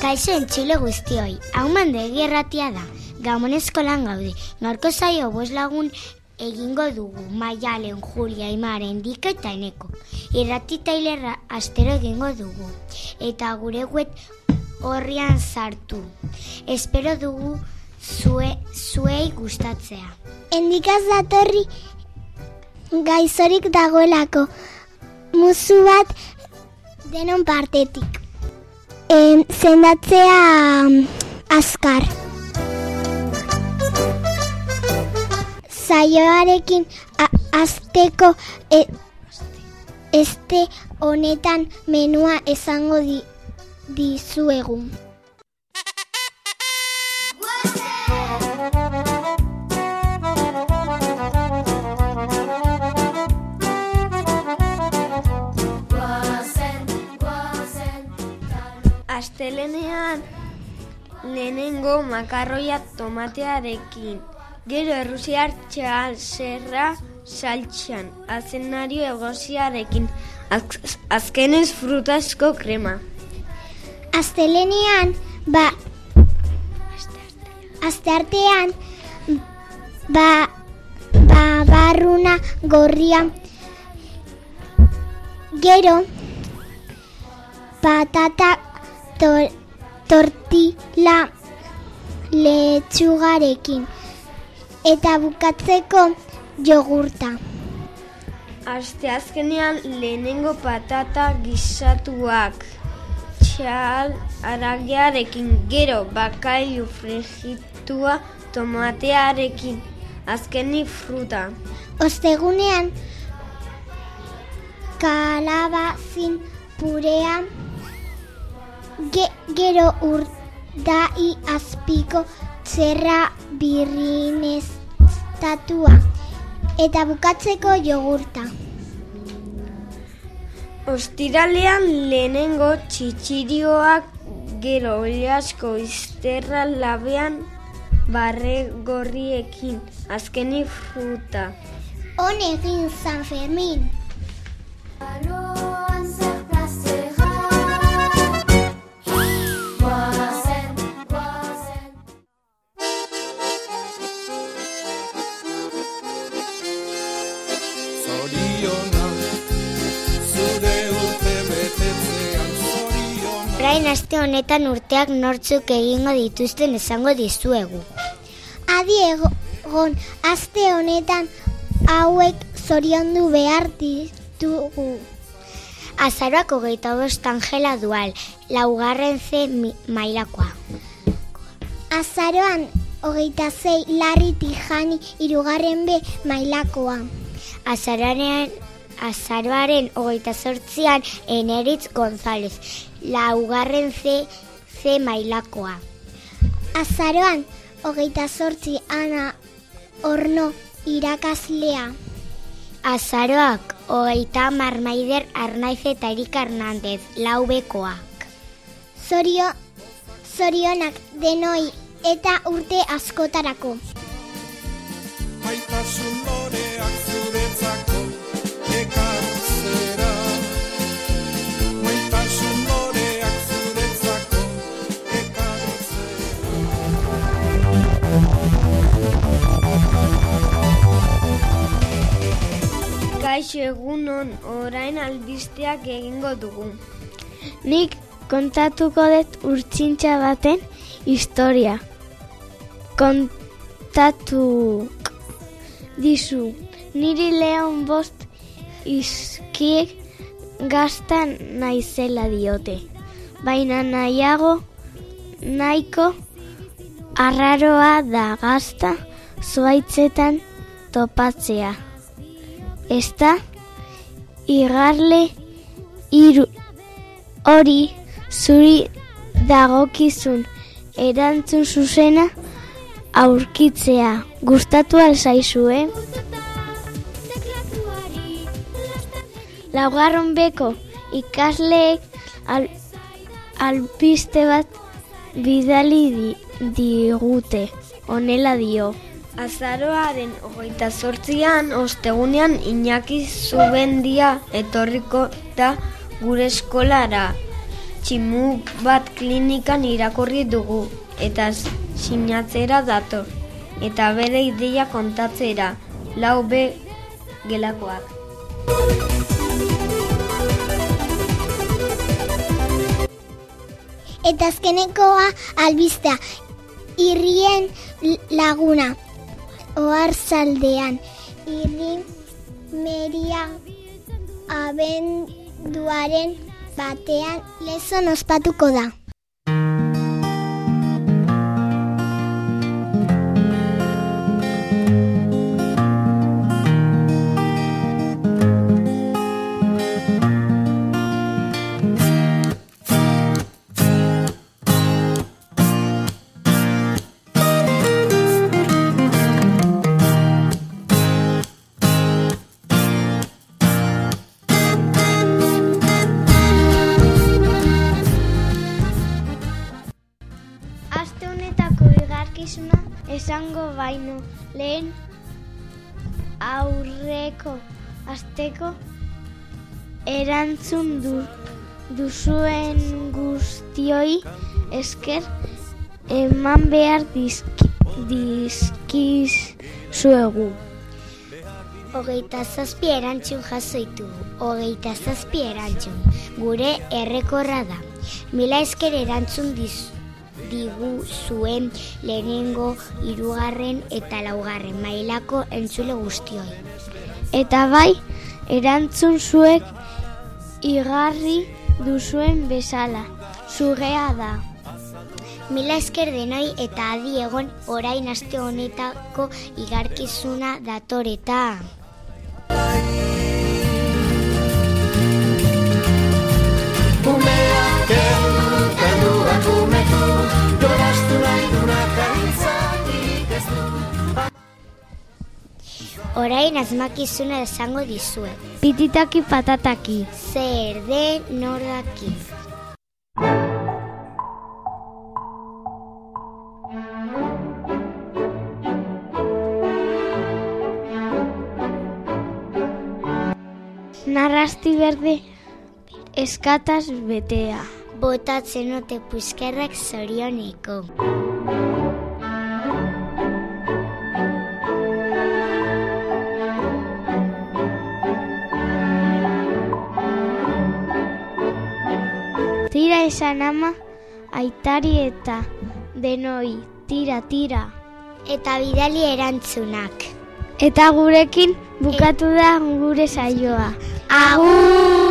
Kaixo entzule guztioi, hau mande gerratia da, gamonezko lan gaude, norko zaio bos lagun egingo dugu, maialen, Julia, Imaren, Dika eta Eneko. Irrati tailerra astero egingo dugu, eta gure wet horrian sartu. Espero dugu zue, zuei gustatzea. Endikaz datorri gaizorik dagoelako, muzu bat denon partetik. Em, zendatzea mm, azkar. Zaioarekin azteko e, este honetan menua esango di, dizuegu. Astelenean lehenengo makarroia tomatearekin. Gero errusiar txal serra saltxan. Azenario egoziarekin. Az, azkenez frutasko krema. Astelenean, ba... Asteartean, ba... Ba, barruna gorria. Gero, patata tor, tortila letxugarekin. Eta bukatzeko jogurta. Aste azkenean lehenengo patata gisatuak. Txal aragiarekin gero bakailu frigitua tomatearekin. Azkeni fruta. Ostegunean, kalabazin purea, ge, gero urdai azpiko txerra birrinestatua eta bukatzeko jogurta. Ostiralean lehenengo txitxirioak gero oliasko izterra labean barre gorriekin. Azkeni fruta. On egin San Fermin. Orain aste honetan urteak nortzuk egingo dituzten esango dizuegu. Adi egon, aste honetan hauek zoriondu behar ditugu. Azaroak hogeita bost Angela Dual, laugarren ze mailakoa. Azaroan, hogeita zei, larri tijani, irugarren be mailakoa. Azaroaren, azaroaren hogeita sortzian Eneritz González, laugarren ze, ze mailakoa. Azaroan, hogeita sortzi, ana, horno, irakaslea. Azaroak hogeita marmaider Arnaiz eta Erik Hernandez, laubekoak. Zorio, zorionak denoi eta urte askotarako. Maitasun Kaixo egunon orain albisteak egingo dugu. Nik kontatuko dut urtsintxa baten historia. Kontatu dizu, niri leon bost izkiek gaztan naizela diote. Baina nahiago, nahiko arraroa da gazta zuaitzetan topatzea. Ezta igarle hiru hori zuri dagokizun erantzun zuzena aurkitzea. Gustatu alzaizu, eh? Laugarron beko ikasleek al, albiste bat bidali di, digute. honela dio. Azaroaren hogeita zortzian, ostegunean Iñaki Zubendia etorriko da gure eskolara. Tximu bat klinikan irakurri dugu eta sinatzera dator. Eta bere ideia kontatzera, lau be gelakoak. Eta azkenekoa albistea. Irrien laguna. Oarzaldean. Irri meria abenduaren batean lezon ospatuko da. Esango baino lehen aurreko asteko erantzun du, duzuen guztioi esker eman behar dizki, dizkizuegu. Hogeita zazpi erantzun jasoitu. Hogeita zazpi erantzun. Gure errekorra da. Mila esker erantzun diz, digu zuen lehenengo, hirugarren eta laugarren mailako entzule guztioi. Eta bai, erantzun zuek igarri duzuen bezala. Zugea da. Mila esker denoi eta adi egon orain aste honetako igarkizuna datoreta. Umeak Orain asmakizuna esango dizuet. Pititaki patataki. Zer den nordaki. Narrasti berde eskataz betea. Botatzen ote puzkerrak zorioneko. Esan ama, aitari eta denoi, tira, tira. Eta bidali erantzunak. Eta gurekin bukatu da gure saioa. Agur!